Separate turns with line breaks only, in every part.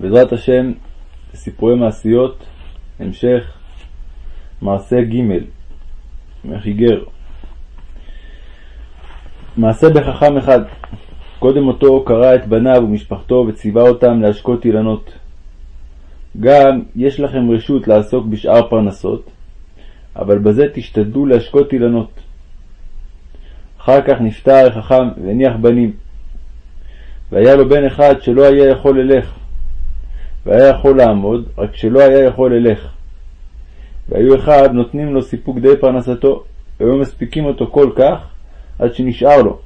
בעזרת השם, סיפורי מעשיות, המשך, מעשה ג' מחיגר. מעשה בחכם אחד, קודם אותו קרא את בניו ומשפחתו וציווה אותם להשקות אילנות. גם יש לכם רשות לעסוק בשאר פרנסות, אבל בזה תשתדלו להשקות אילנות. אחר כך נפטר החכם והניח בנים. והיה לו בן אחד שלא היה יכול ללך, והיה יכול לעמוד, רק שלא היה יכול ללך. והיו אחד נותנים לו סיפוק די פרנסתו, והיו מספיקים אותו כל כך, עד שנשאר לו.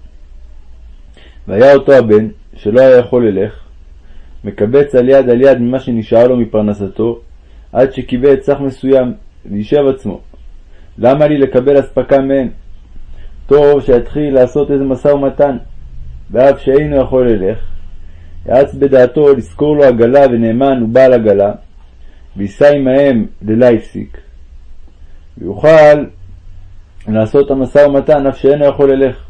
והיה אותו הבן, שלא היה יכול ללך, מקבץ על יד על יד ממה שנשאר לו מפרנסתו, עד שקיבל סך מסוים, וישב עצמו. למה לי לקבל אספקה מהם? טוב שיתחיל לעשות איזה משא ומתן, ואף שאינו יכול ללך, יעץ בדעתו לזכור לו עגלה ונאמן ובעל עגלה, וייסע עמהם ללייפסיק, ויוכל לעשות המשא ומתן אף שאינו יכול ללך.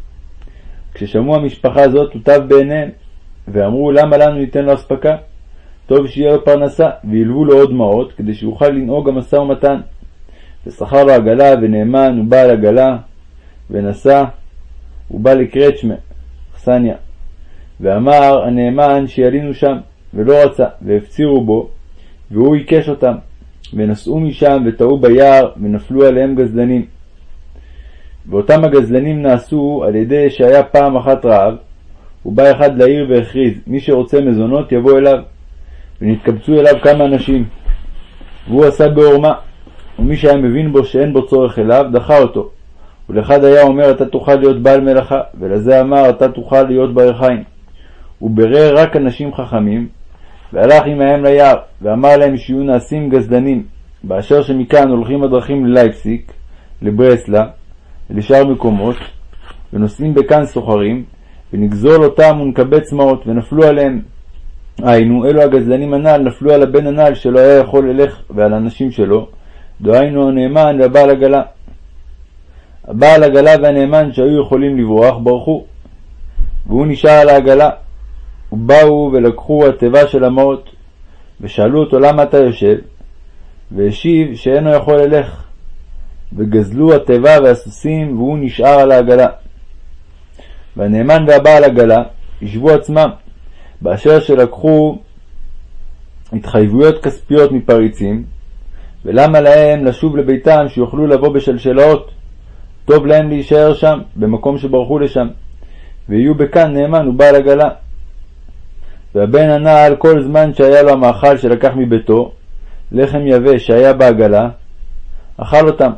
כששמעו המשפחה זאת הוטב בעיניהם, ואמרו למה לנו ניתן לו אספקה? טוב שיהיה לו פרנסה, והלוו לו עוד דמעות, כדי שיוכל לנהוג המשא ומתן. ושכר לו עגלה ונאמן ובעל עגלה, ונסע, ובא לקרצ'מה, אכסניה. ואמר הנאמן שילינו שם, ולא רצה, והפצירו בו, והוא עיקש אותם, ונסעו משם וטעו ביער, ונפלו עליהם גזלנים. ואותם הגזלנים נעשו על ידי שהיה פעם אחת רעב, ובא אחד לעיר והכריז, מי שרוצה מזונות יבוא אליו, ונתקבצו אליו כמה אנשים. והוא עשה בעורמה, ומי שהיה מבין בו שאין בו צורך אליו, דחה אותו. ולאחד היה אומר אתה תוכל להיות בעל מלאכה, ולזה אמר אתה תוכל להיות בעל חיים. הוא בירר רק אנשים חכמים, והלך עמהם ליער, ואמר להם שיהיו נעשים גזדנים, באשר שמכאן הולכים הדרכים ללייפסיק, לברסלה, ולשאר מקומות, ונוסעים בכאן סוחרים, ונגזול אותם ונקבץ צמאות, ונפלו עליהם. היינו, אלו הגזלנים הנ"ל נפלו על הבן הנ"ל שלא היה יכול ללך, ועל הנשים שלו, דהיינו הנאמן והבעל עגלה. הבעל עגלה והנאמן שהיו יכולים לברוח, ברחו, והוא נשאר על העגלה. ובאו ולקחו התיבה של המעות, ושאלו אותו למה אתה יושב, והשיב שאינו יכול ללך. וגזלו התיבה והסוסים, והוא נשאר על העגלה. והנאמן והבעל עגלה ישבו עצמם, באשר שלקחו התחייבויות כספיות מפריצים, ולמה להם לשוב לביתם שיוכלו לבוא בשלשלאות? טוב להם להישאר שם, במקום שברחו לשם, ויהיו בכאן נאמן ובעל עגלה. והבן ענה על כל זמן שהיה לו המאכל שלקח מביתו, לחם יבש שהיה בעגלה, אכל אותם.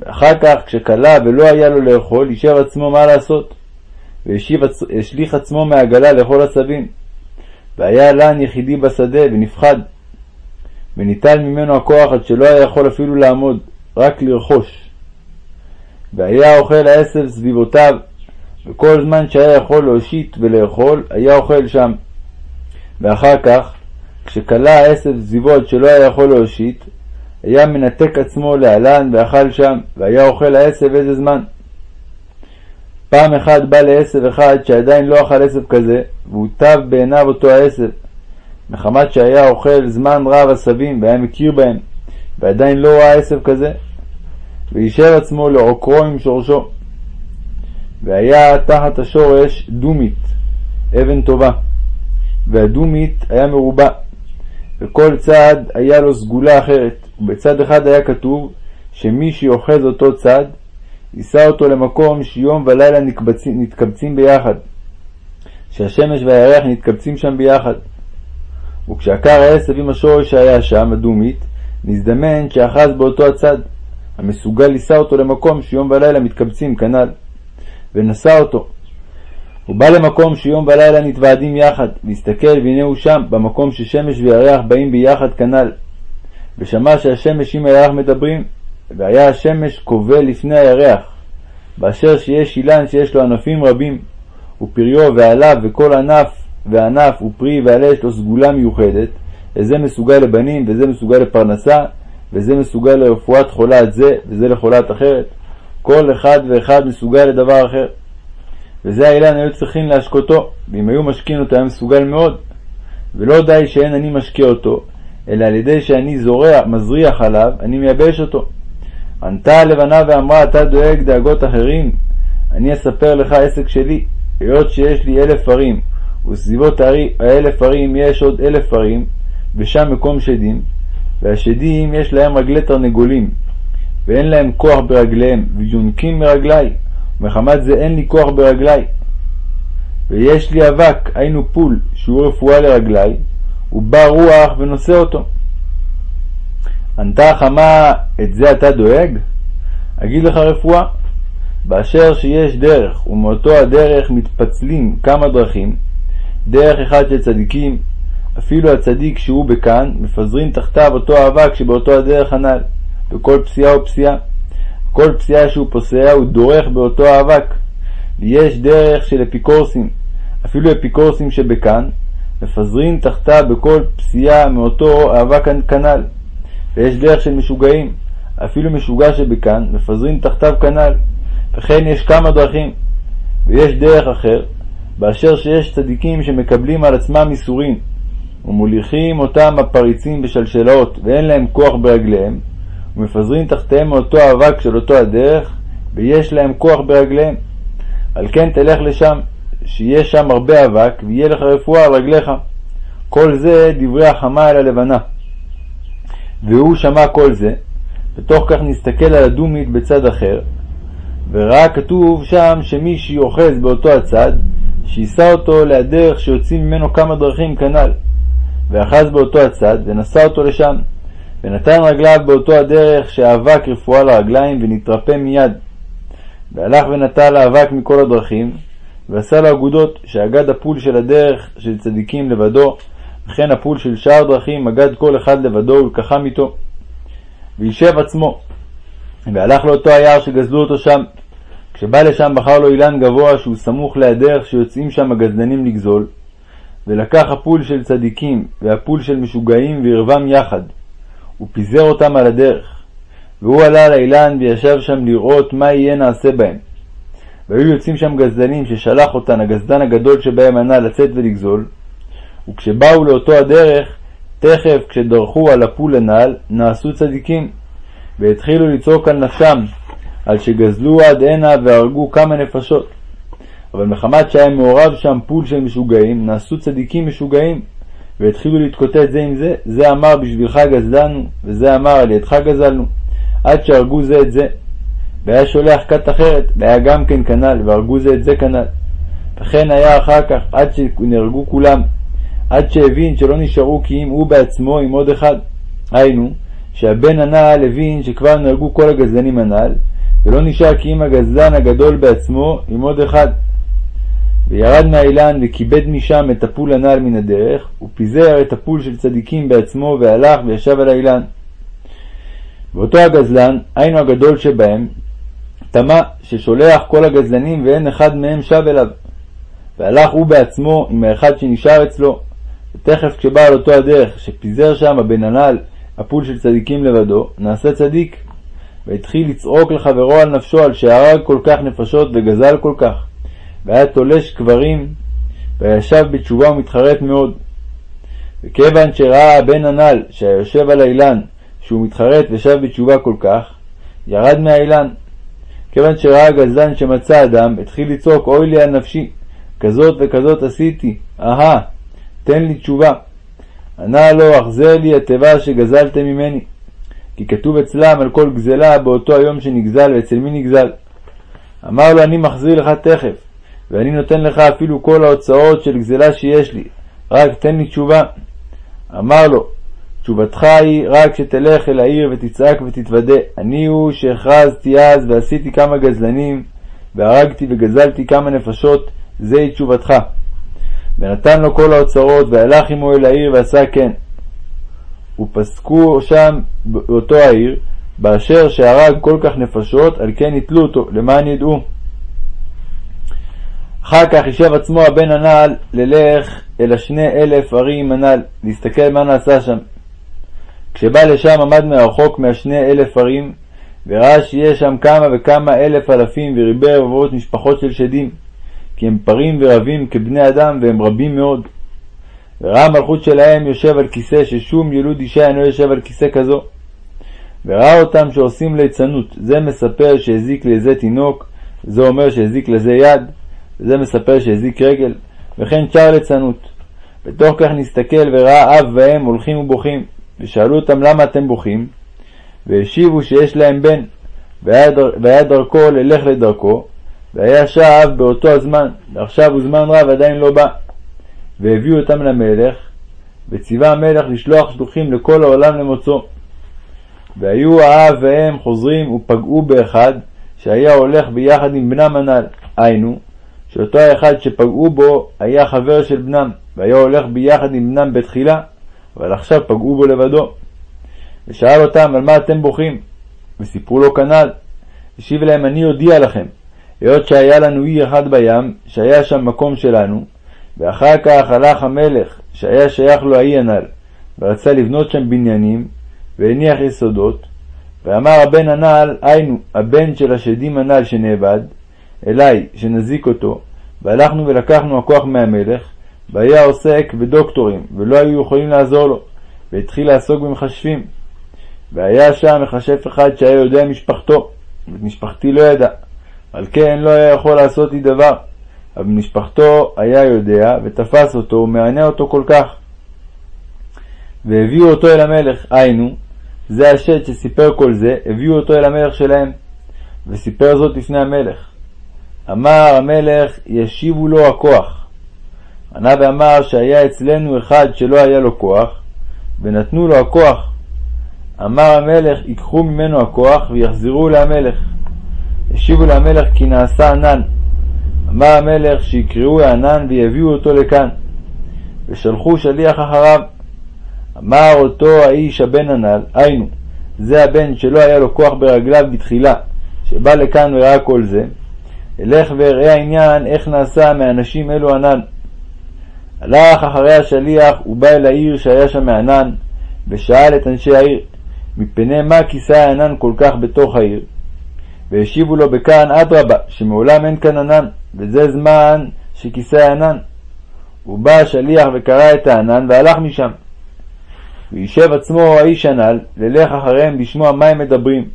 ואחר כך, כשכלה ולא היה לו לאכול, יישב עצמו מה לעשות, והשליך עצמו מהעגלה לאכול עשבים. והיה לן יחידי בשדה, ונפחד. וניטל ממנו הכוח עד שלא היה יכול אפילו לעמוד, רק לרכוש. והיה אוכל העשב סביבותיו, וכל זמן שהיה יכול להושיט ולאכול, היה אוכל שם. ואחר כך, כשכלה העשב סביבו עד שלא היה יכול להושיט, היה מנתק עצמו להלן ואכל שם, והיה אוכל העשב איזה זמן. פעם אחת בא לעשב אחד שעדיין לא אכל עשב כזה, והוטב בעיניו אותו העשב, מחמת שהיה אוכל זמן רב עשבים והיה מכיר בהם, ועדיין לא ראה עשב כזה, וישב עצמו לעוקרו עם שורשו. והיה תחת השורש דומית, אבן טובה, והדומית היה מרובע, וכל צד היה לו סגולה אחרת, ובצד אחד היה כתוב שמי שיאחז אותו צד, יישא אותו למקום שיום ולילה נתקבצים, נתקבצים ביחד, שהשמש והירח נתקבצים שם ביחד. וכשעקר העשב עם השורש שהיה שם, הדומית, נזדמן שאחז באותו הצד, המסוגל לישא אותו למקום שיום ולילה מתקבצים כנ"ל, ונשא אותו. הוא בא למקום שיום ולילה נתוועדים יחד, והסתכל והנה הוא שם, במקום ששמש וירח באים ביחד כנ"ל. ושמע שהשמש עם הירח מדברים, והיה השמש כובל לפני הירח, באשר שיש אילן שיש לו ענפים רבים, ופריו ועליו וכל ענף וענף ופרי ועלה יש לו סגולה מיוחדת, וזה מסוגל לבנים, וזה מסוגל לפרנסה, וזה מסוגל לרפואת חולת זה, וזה לחולת אחרת. כל אחד ואחד מסוגל לדבר אחר. וזה האילן היו צריכים להשקותו, ואם היו משקין אותו היה מסוגל מאוד. ולא די שאין אני משקה אותו, אלא על ידי שאני זורע, מזריח עליו, אני מייבש אותו. ענתה הלבנה ואמרה, אתה דואג דאגות אחרים? אני אספר לך עסק שלי, היות שיש לי אלף ערים, וסביבות האלף ערים יש עוד אלף ערים, ושם מקום שדים, והשדים יש להם רגלי תרנגולים, ואין להם כוח ברגליהם, ויונקים מרגלי, ומחמת זה אין לי כוח ברגלי. ויש לי אבק, היינו פול, שהוא רפואה לרגלי, ובא רוח ונושא אותו. ענתה החמה, את זה אתה דואג? אגיד לך רפואה. באשר שיש דרך, ומאותו הדרך מתפצלים כמה דרכים, דרך אחד של צדיקים, אפילו הצדיק שהוא בכאן, מפזרים תחתיו אותו האבק שבאותו הדרך הנ"ל, בכל פסיעה ופסיעה. כל פסיעה שהוא פוסע הוא דורך באותו האבק. ויש דרך של אפיקורסים, אפילו אפיקורסים שבכאן, מפזרים תחתיו בכל פסיעה מאותו האבק כנ"ל. ויש דרך של משוגעים, אפילו משוגע שבכאן, מפזרים תחתיו כנ"ל. וכן יש כמה דרכים. ויש דרך אחר, באשר שיש צדיקים שמקבלים על עצמם איסורים, ומוליכים אותם הפריצים בשלשלאות, ואין להם כוח ברגליהם, ומפזרים תחתיהם מאותו אבק של אותו הדרך, ויש להם כוח ברגליהם. על כן תלך לשם, שיהיה שם הרבה אבק, ויהיה לך רפואה על רגליך. כל זה דברי החמה אל הלבנה. והוא שמע כל זה, בתוך כך נסתכל על הדומית בצד אחר, וראה כתוב שם שמי שיוחז באותו הצד, שיישא אותו להדרך שיוצאים ממנו כמה דרכים כנ"ל. ואחז באותו הצד, ונשא אותו לשם. ונתן רגליו באותו הדרך שאבק רפואה לרגליים, ונתרפא מיד. והלך ונטל האבק מכל הדרכים, ועשה לו אגודות, שאגד הפול של הדרך של צדיקים לבדו, וכן הפול של שאר דרכים אגד כל אחד לבדו ולקחם איתו. וישב עצמו, והלך לאותו היער שגזלו אותו שם. כשבא לשם בחר לו אילן גבוה שהוא סמוך להדרך שיוצאים שם הגזלנים לגזול, ולקח הפול של צדיקים והפול של משוגעים וערבם יחד, ופיזר אותם על הדרך. והוא עלה על האילן וישב שם לראות מה יהיה נעשה בהם. והיו יוצאים שם גזלנים ששלח אותן הגזלן הגדול שבהם ענה לצאת ולגזול, וכשבאו לאותו הדרך, תכף כשדרכו על הפול הנ"ל, נעשו צדיקים, והתחילו לצעוק על נפשם, על שגזלו עד הנה והרגו כמה נפשות. אבל מחמת שהיה מעורב שם פול של משוגעים, נעשו צדיקים משוגעים, והתחילו להתקוטט זה עם זה, זה אמר בשבילך גזלנו, וזה אמר על ידך גזלנו, עד שהרגו זה את זה. והיה שולח כת אחרת, והיה גם כן כנ"ל, והרגו זה את זה כנ"ל. וכן היה אחר כך, עד שנהרגו כולם, עד שהבין שלא נשארו כי אם הוא בעצמו עם עוד אחד. היינו, שהבן הנ"ל הבין שכבר נהרגו כל הגזלנים הנ"ל, ולא נשאר כי אם הגזלן הגדול בעצמו עם עוד אחד. וירד מהאילן וכיבד משם את הפול הנ"ל מן הדרך, ופיזר את הפול של צדיקים בעצמו, והלך וישב על האילן. ואותו הגזלן, היינו הגדול שבהם, תמה ששולח כל הגזלנים ואין אחד מהם שב אליו. והלך הוא בעצמו עם האחד שנשאר אצלו, ותכף כשבא על אותו הדרך, שפיזר שם הבן הנ"ל הפול של צדיקים לבדו, נעשה צדיק. והתחיל לצעוק לחברו על נפשו על שהרג כל כך נפשות וגזל כל כך. והיה תולש קברים, וישב בתשובה ומתחרט מאוד. וכיוון שראה הבן הנ"ל, שהיה יושב על האילן, שהוא מתחרט ושב בתשובה כל כך, ירד מהאילן. כיוון שראה הגזלן שמצא אדם, התחיל לצעוק אוי לי על נפשי, כזאת וכזאת עשיתי, אהה, תן לי תשובה. ענה לו, החזר לי התיבה שגזלתם ממני. כי כתוב אצלם על כל גזלה באותו היום שנגזל, ואצל מי נגזל. אמר לו, אני מחזיר לך תכף, ואני נותן לך אפילו כל ההוצאות של גזלה שיש לי, רק תן לי תשובה. אמר לו, תשובתך היא רק שתלך אל העיר ותצעק ותתוודה. אני הוא שהכרזתי אז ועשיתי כמה גזלנים, והרגתי וגזלתי כמה נפשות, זוהי תשובתך. ונתן לו כל האוצרות, והלך עמו אל העיר ועשה כן. ופסקו שם באותו העיר, באשר שהרג כל כך נפשות, על כן יתלו אותו, למען ידעו. אחר כך יישב עצמו הבן הנ"ל ללך אל השני אלף ערים הנ"ל, להסתכל מה נעשה שם. כשבא לשם עמד מרחוק מהשני אלף ערים, וראה שיש שם כמה וכמה אלף אלפים וריבי רבבות משפחות של שדים, כי הם פרים ורבים כבני אדם והם רבים מאוד. וראה המלכות שלהם יושב על כיסא ששום ילוד אישה אינו יושב על כיסא כזו. וראה אותם שעושים ליצנות, זה מספר שהזיק לזה תינוק, זה אומר שהזיק לזה יד, זה מספר שהזיק רגל, וכן שאר ליצנות. בתוך כך נסתכל וראה אב ואם הולכים ובוכים, ושאלו אותם למה אתם בוכים, והשיבו שיש להם בן, והיה דרכו ללך לדרכו, והיה שב באותו הזמן, ועכשיו הוא זמן רב עדיין לא בא. והביאו אותם למלך, וציווה המלך לשלוח שלוחים לכל העולם למוצאו. והיו האב והם חוזרים ופגעו באחד שהיה הולך ביחד עם בנם הנ"ל, היינו, שאותו האחד שפגעו בו היה חבר של בנם, והיה הולך ביחד עם בנם בתחילה, אבל עכשיו פגעו בו לבדו. ושאל אותם, על מה אתם בוכים? וסיפרו לו כנ"ל. השיב להם, אני אודיע לכם, היות שהיה לנו אי אחד בים, שהיה שם מקום שלנו, ואחר כך הלך המלך, שהיה שייך לו האי הנ"ל, ורצה לבנות שם בניינים, והניח יסודות, ואמר הבן הנ"ל, היינו, הבן של השדים הנ"ל שנאבד, אליי, שנזיק אותו, והלכנו ולקחנו הכוח מהמלך, והיה עוסק בדוקטורים, ולא היו יכולים לעזור לו, והתחיל לעסוק במכשפים. והיה שם מכשף אחד שהיה יודע משפחתו, ואת משפחתי לא ידע, על כן לא היה יכול לעשות לי דבר. אבל משפחתו היה יודע, ותפס אותו, ומענה אותו כל כך. והביאו אותו אל המלך, היינו, זה השד שסיפר כל זה, הביאו אותו אל המלך שלהם, וסיפר זאת לפני המלך. אמר המלך, ישיבו לו הכוח. ענה ואמר שהיה אצלנו אחד שלא היה לו כוח, ונתנו לו הכוח. אמר המלך, ייקחו ממנו הכוח ויחזרו להמלך. השיבו להמלך כי נעשה ענן. אמר המלך שיקראו הענן ויביאו אותו לכאן. ושלחו שליח אחריו. אמר אותו האיש הבן הנ"ל, היינו, זה הבן שלא היה לו כוח ברגליו בתחילה, שבא לכאן וראה כל זה, אלך ואראה העניין איך נעשה מאנשים אלו ענן. הלך אחרי השליח ובא אל העיר שהיה שם מענן, ושאל את אנשי העיר, מפני מה כיסה הענן כל כך בתוך העיר? והשיבו לו בכאן אדרבה, שמעולם אין כאן ענן, וזה זמן שכיסה הענן. ובא השליח וקרא את הענן והלך משם. וישב עצמו האיש הנ"ל, ללך אחריהם לשמוע מה הם מדברים.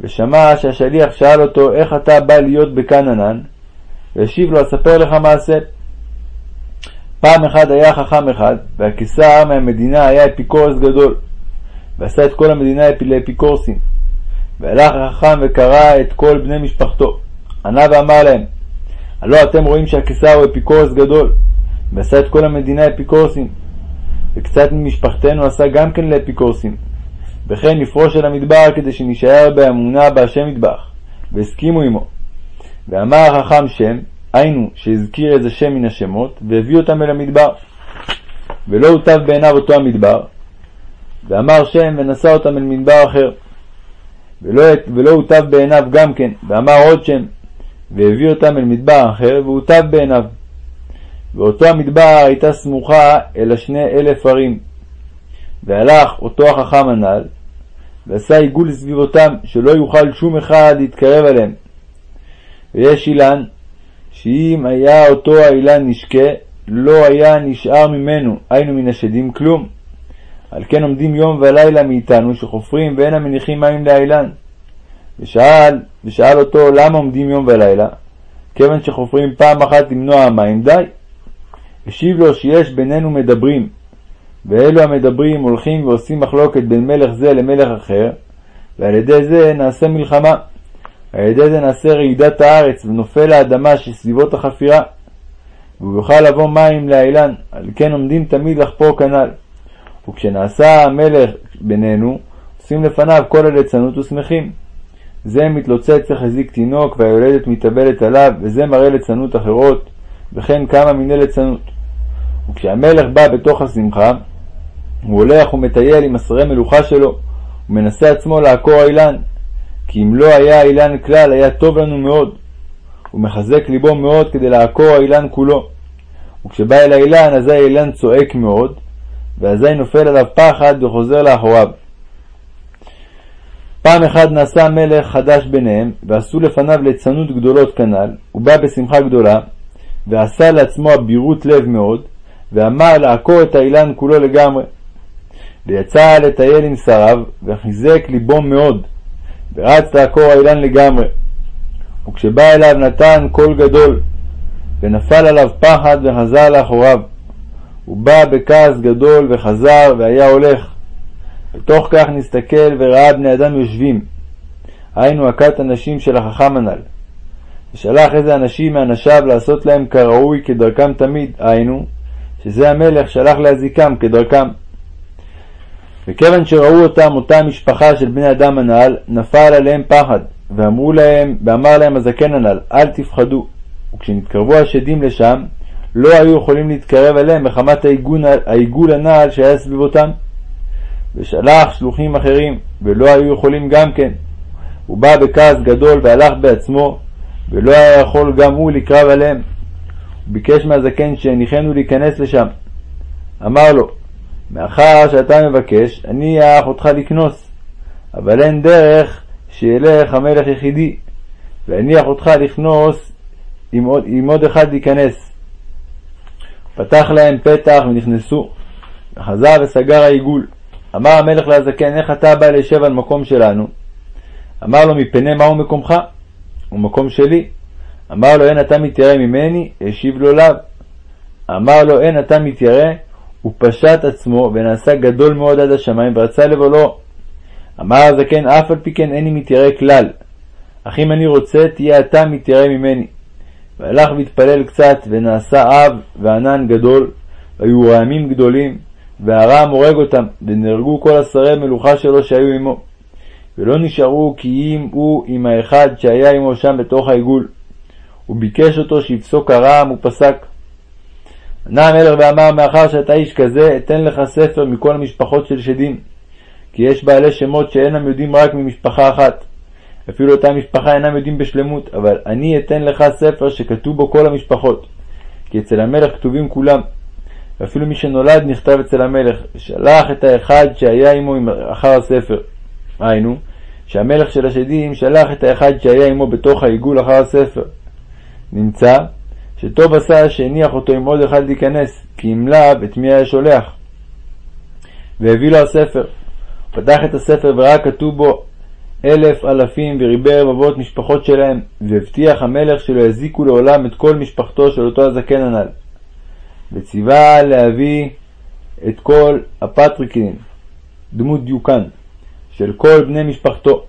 ושמע שהשליח שאל אותו, איך אתה בא להיות ענן? והשיב לו, אספר לך מעשה. פעם אחת היה חכם אחד, והקיסר מהמדינה היה אפיקורס גדול, ועשה את כל המדינה לאפיקורסים. והלך החכם וקרא את כל בני משפחתו. ענה ואמר להם, הלא אתם רואים שהקיסר הוא אפיקורס גדול, ועשה את כל המדינה אפיקורסים, וקצת ממשפחתנו עשה גם כן לאפיקורסים. וכן נפרוש אל המדבר כדי שנישאר באמונה בהשם מטבח, והסכימו עמו. ואמר החכם שם, היינו שהזכיר איזה שם מן השמות, והביא אותם אל המדבר. ולא הוטב בעיניו אותו המדבר, ואמר שם ונשא אותם אל מדבר אחר. ולא, ולא הוטב בעיניו גם כן, ואמר עוד שם, והביא אותם אל מדבר אחר, והוטב בעיניו. ואותו המדבר הייתה סמוכה אל השני אלף ערים. והלך אותו החכם הנ"ל, ועשה עיגול סביבותם, שלא יוכל שום אחד להתקרב אליהם. ויש אילן, שאם היה אותו האילן נשקה, לא היה נשאר ממנו, היינו מן השדים, כלום. על כן עומדים יום ולילה מאיתנו שחופרים ואין המניחים מים לאילן. ושאל, ושאל אותו למה עומדים יום ולילה? כיוון שחופרים פעם אחת למנוע המים, די. השיב לו שיש בינינו מדברים, ואלו המדברים הולכים ועושים מחלוקת בין מלך זה למלך אחר, ועל ידי זה נעשה מלחמה. על ידי זה נעשה רעידת הארץ, ונופל האדמה שסביבות החפירה. והוא יוכל לבוא מים לאילן, על כן עומדים תמיד לחפור כנ"ל. וכשנעשה המלך בינינו, עושים לפניו כל הליצנות ושמחים. זה מתלוצץ החזיק תינוק והיולדת מתאבלת עליו, וזה מראה ליצנות אחרות, וכן כמה מיני ליצנות. וכשהמלך בא בתוך השמחה, הוא הולך ומטייל עם עשרי מלוכה שלו, ומנסה עצמו לעקור האילן, כי אם לא היה האילן כלל, היה טוב לנו מאוד. הוא מחזק ליבו מאוד כדי לעקור האילן כולו. וכשבא אל האילן, אזי האילן צועק מאוד, ואזי נופל עליו פחד וחוזר לאחוריו. פעם אחת נעשה המלך חדש ביניהם, ועשו לפניו ליצנות גדולות כנ"ל, הוא בא בשמחה גדולה, ועשה לעצמו אבירות לב מאוד, ואמר לעקור את האילן כולו לגמרי. ויצא לטייל עם שריו, וחיזק ליבו מאוד, ורץ לעקור האילן לגמרי. וכשבא אליו נתן קול גדול, ונפל עליו פחד וחזר לאחוריו. הוא בא בכעס גדול וחזר והיה הולך. בתוך כך נסתכל וראה בני אדם יושבים, היינו הכת אנשים של החכם הנ"ל. ושלח איזה אנשים מאנשיו לעשות להם כראוי כדרכם תמיד, היינו, שזה המלך שלח להזיקם כדרכם. וכיוון שראו אותם אותה משפחה של בני אדם הנ"ל, נפל עליהם פחד, ואמרו להם, ואמר להם הזקן הנ"ל, אל תפחדו. וכשנתקרבו השדים לשם, לא היו יכולים להתקרב אליהם מחמת העיגול הנעל שהיה סביבותם. ושלח שלוחים אחרים, ולא היו יכולים גם כן. הוא בא בכעס גדול והלך בעצמו, ולא היה יכול גם הוא לקרב עליהם. הוא ביקש מהזקן שהניחנו להיכנס לשם. אמר לו, מאחר שאתה מבקש, אני אעך אותך לקנוס, אבל אין דרך שילך המלך יחידי, ואניח אותך לכנוס עם עוד, עוד אחד להיכנס. פתח להם פתח ונכנסו, וחזר וסגר העיגול. אמר המלך לזקן, איך אתה בא להישב על מקום שלנו? אמר לו, מפני מהו מקומך? הוא מקום שלי. אמר לו, אין אתה מתיירא ממני? השיב לו לאו. אמר לו, אין אתה מתיירא? הוא פשט עצמו ונעשה גדול מאוד עד השמיים ורצה לבולו. אמר הזקן, אף על פי כן איני מתיירא כלל. אך אם אני רוצה, תהיה אתה מתיירא ממני. והלך והתפלל קצת, ונעשה אב וענן גדול, והיו רעמים גדולים, והרעם הורג אותם, ונהרגו כל השרי מלוכה שלו שהיו עמו. ולא נשארו כי אם הוא עם האחד שהיה עמו שם בתוך העיגול. הוא ביקש אותו שיפסוק הרעם ופסק. ענה המלך ואמר מאחר שאתה איש כזה אתן לך ספר מכל המשפחות של שדים כי יש בעלי שמות שאינם יודעים רק ממשפחה אחת. אפילו אותה משפחה אינם יודעים בשלמות אבל אני אתן לך ספר שכתוב בו כל המשפחות כי אצל המלך כתובים כולם. ואפילו מי שנולד נכתב אצל המלך שלח את האחד שהיה עמו אחר הספר. היינו שהמלך של השדים שלח את האחד שהיה עמו בתוך העיגול אחר הספר. נמצא שטוב עשה שהניח אותו עם עוד אחד להיכנס, כי אם לאו את מי היה שולח. והביא לו הספר. פתח את הספר וראה כתוב בו אלף אלפים וריבי רבבות משפחות שלהם, והבטיח המלך שלא יזיקו לעולם את כל משפחתו של אותו הזקן הנ"ל. וציווה להביא את כל הפטרטין, דמות דיוקן, של כל בני משפחתו.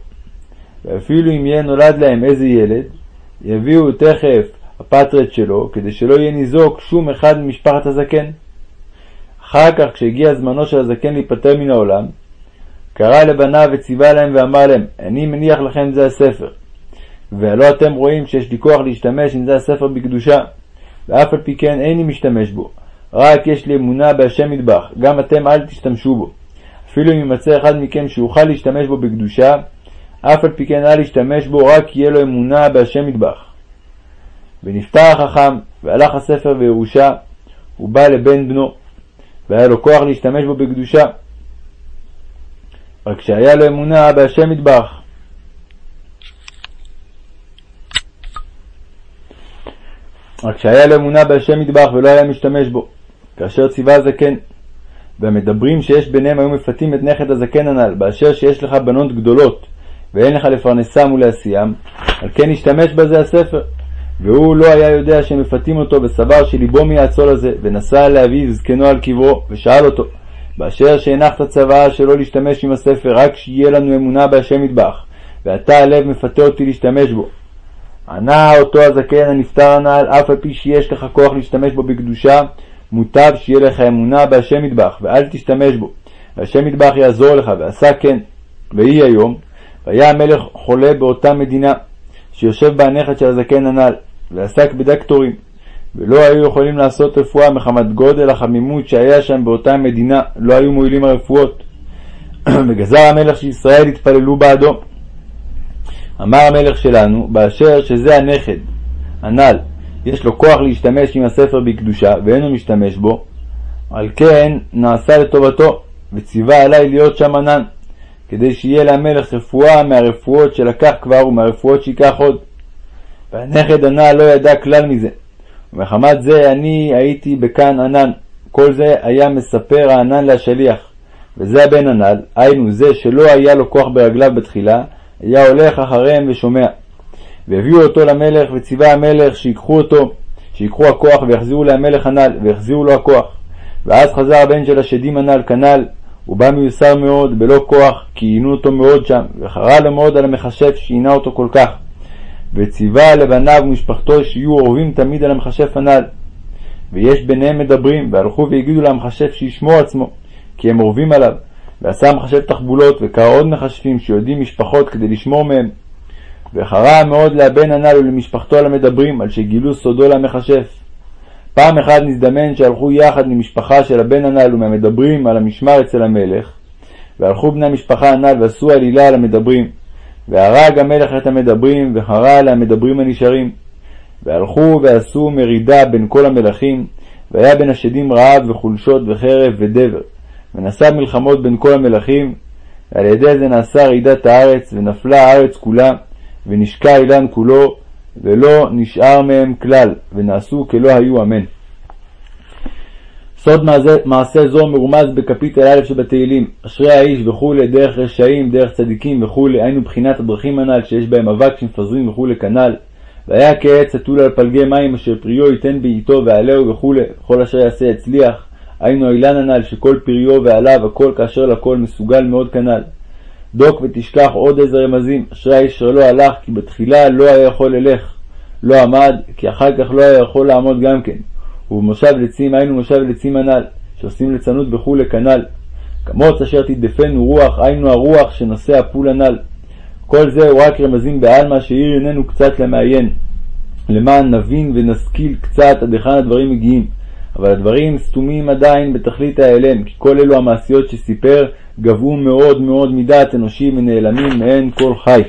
ואפילו אם יהיה נולד להם איזה ילד, יביאו תכף הפטרט שלו, כדי שלא יהיה ניזוק שום אחד ממשפחת הזקן. אחר כך, כשהגיע זמנו של הזקן להיפטר מן העולם, קרא לבניו וציווה להם ואמר להם, אני מניח לכם זה הספר. והלא אתם רואים שיש לי כוח להשתמש עם זה הספר בקדושה, ואף על פי כן איני משתמש בו, רק יש לי אמונה בהשם מטבח, גם אתם אל תשתמשו בו. אפילו אם יימצא אחד מכם שיוכל להשתמש בו בקדושה, אף על פי כן אל ישתמש בו, רק יהיה לו אמונה בהשם מטבח. ונפטר החכם, והלך הספר בירושה, הוא בא לבן בנו, והיה לו כוח להשתמש בו בקדושה. רק שהיה לו אמונה בהשם מטבח. רק שהיה לו אמונה בהשם מטבח ולא היה משתמש בו, כאשר ציווה הזקן. והמדברים שיש ביניהם היו מפתים את נכד הזקן הנ"ל, באשר שיש לך בנות גדולות, ואין לך לפרנסם ולהשיאם, על כן השתמש בזה הספר. והוא לא היה יודע שמפתים אותו, וסבר שליבו מיעצו לזה, ונסע לאביו זקנו על קברו, ושאל אותו, באשר שהנחת צוואה שלא להשתמש עם הספר, רק שיהיה לנו אמונה בהשם מטבח, ואתה הלב מפתה אותי להשתמש בו. ענה אותו הזקן הנפטר הנ"ל, אף על פי שיש לך כוח להשתמש בו בקדושה, מוטב שיהיה לך אמונה בהשם מטבח, ואל תשתמש בו. והשם מטבח יעזור לך, ועשה כן. ויהי היום, והיה המלך חולה באותה מדינה, שיושב בה הנכד של הזקן הנ"ל, ועסק בדקטורים, ולא היו יכולים לעשות רפואה מחמת גודל החמימות שהיה שם באותה מדינה, לא היו מועילים הרפואות. וגזר המלך של ישראל התפללו בעדו. אמר המלך שלנו, באשר שזה הנכד, הנ"ל, יש לו כוח להשתמש עם הספר בקדושה, ואינו משתמש בו, על כן נעשה לטובתו, וציווה עלי להיות שם ענן, כדי שיהיה למלך רפואה מהרפואות שלקח כבר ומהרפואות שייקח עוד. והנכד הנ"ל לא ידע כלל מזה. ומחמת זה אני הייתי בכאן ענן, כל זה היה מספר הענן להשליח, וזה הבן הנ"ל, היינו זה שלא היה לו כוח ברגליו בתחילה, היה הולך אחריהם ושומע. והביאו אותו למלך, וציווה המלך שיקחו אותו, שיקחו הכוח ויחזירו למלך הנ"ל, ויחזירו לו הכוח. ואז חזר הבן של השדים הנ"ל כנ"ל, הוא בא מיוסר מאוד, בלא כוח, כי עינו אותו מאוד שם, וחרה לו מאוד על המכשף שעינה אותו כל כך. וציווה לבניו ומשפחתו שיהיו אורבים תמיד על המכשף הנ"ל. ויש ביניהם מדברים, והלכו והגידו למכשף שישמור עצמו, כי הם אורבים עליו. ועשה המכשף תחבולות, וקרא עוד מכשפים שיודעים משפחות כדי לשמור מהם. וחרה מאוד לבן הנ"ל ולמשפחתו על המדברים, על שגילו סודו למכשף. פעם אחת נזדמן שהלכו יחד ממשפחה של הבן הנ"ל ומהמדברים על המשמר אצל המלך, והלכו בני המשפחה הנ"ל ועשו עלילה על המדברים. והרג המלך את המדברים, וחרה על המדברים הנשארים. והלכו ועשו מרידה בין כל המלכים, והיה בין השדים רעב וחולשות וחרב ודבר. ונשא מלחמות בין כל המלכים, ועל ידי זה נעשה רעידת הארץ, ונפלה הארץ כולה, ונשקע אילן כולו, ולא נשאר מהם כלל, ונעשו כלא היו אמן. סוד מעשה זו מרומז בקפיטל א' שבתהילים, אשרי האיש וכולי, דרך רשעים, דרך צדיקים וכולי, היינו בחינת הדרכים הנ"ל שיש בהם אבק שמפזרים וכולי כנ"ל. והיה כעץ התול על פלגי מים אשר פריו ייתן בעיתו ועלהו וכולי, כל אשר יעשה יצליח. היינו האילן הנ"ל שכל פריו ועליו הכל כאשר לכל מסוגל מאוד כנ"ל. דוק ותשכח עוד איזה רמזים, אשרי האיש אשר לא הלך, כי בתחילה לא היה יכול ללך. לא עמד, כי אחר כך לא היה יכול לעמוד גם כן. ובמושב לצים היינו מושב לצים הנ"ל, שעושים ליצנות וכולי כנ"ל. כמוץ אשר תדפנו רוח, היינו הרוח שנושא הפול הנ"ל. כל זה הוא רק רמזים בעלמא שהאיר עינינו קצת למעיין, למען נבין ונשכיל קצת עד היכן הדברים מגיעים. אבל הדברים סתומים עדיין בתכלית ההיעלם, כי כל אלו המעשיות שסיפר גבו מאוד מאוד מדעת אנושי ונעלמים מעין כל חי.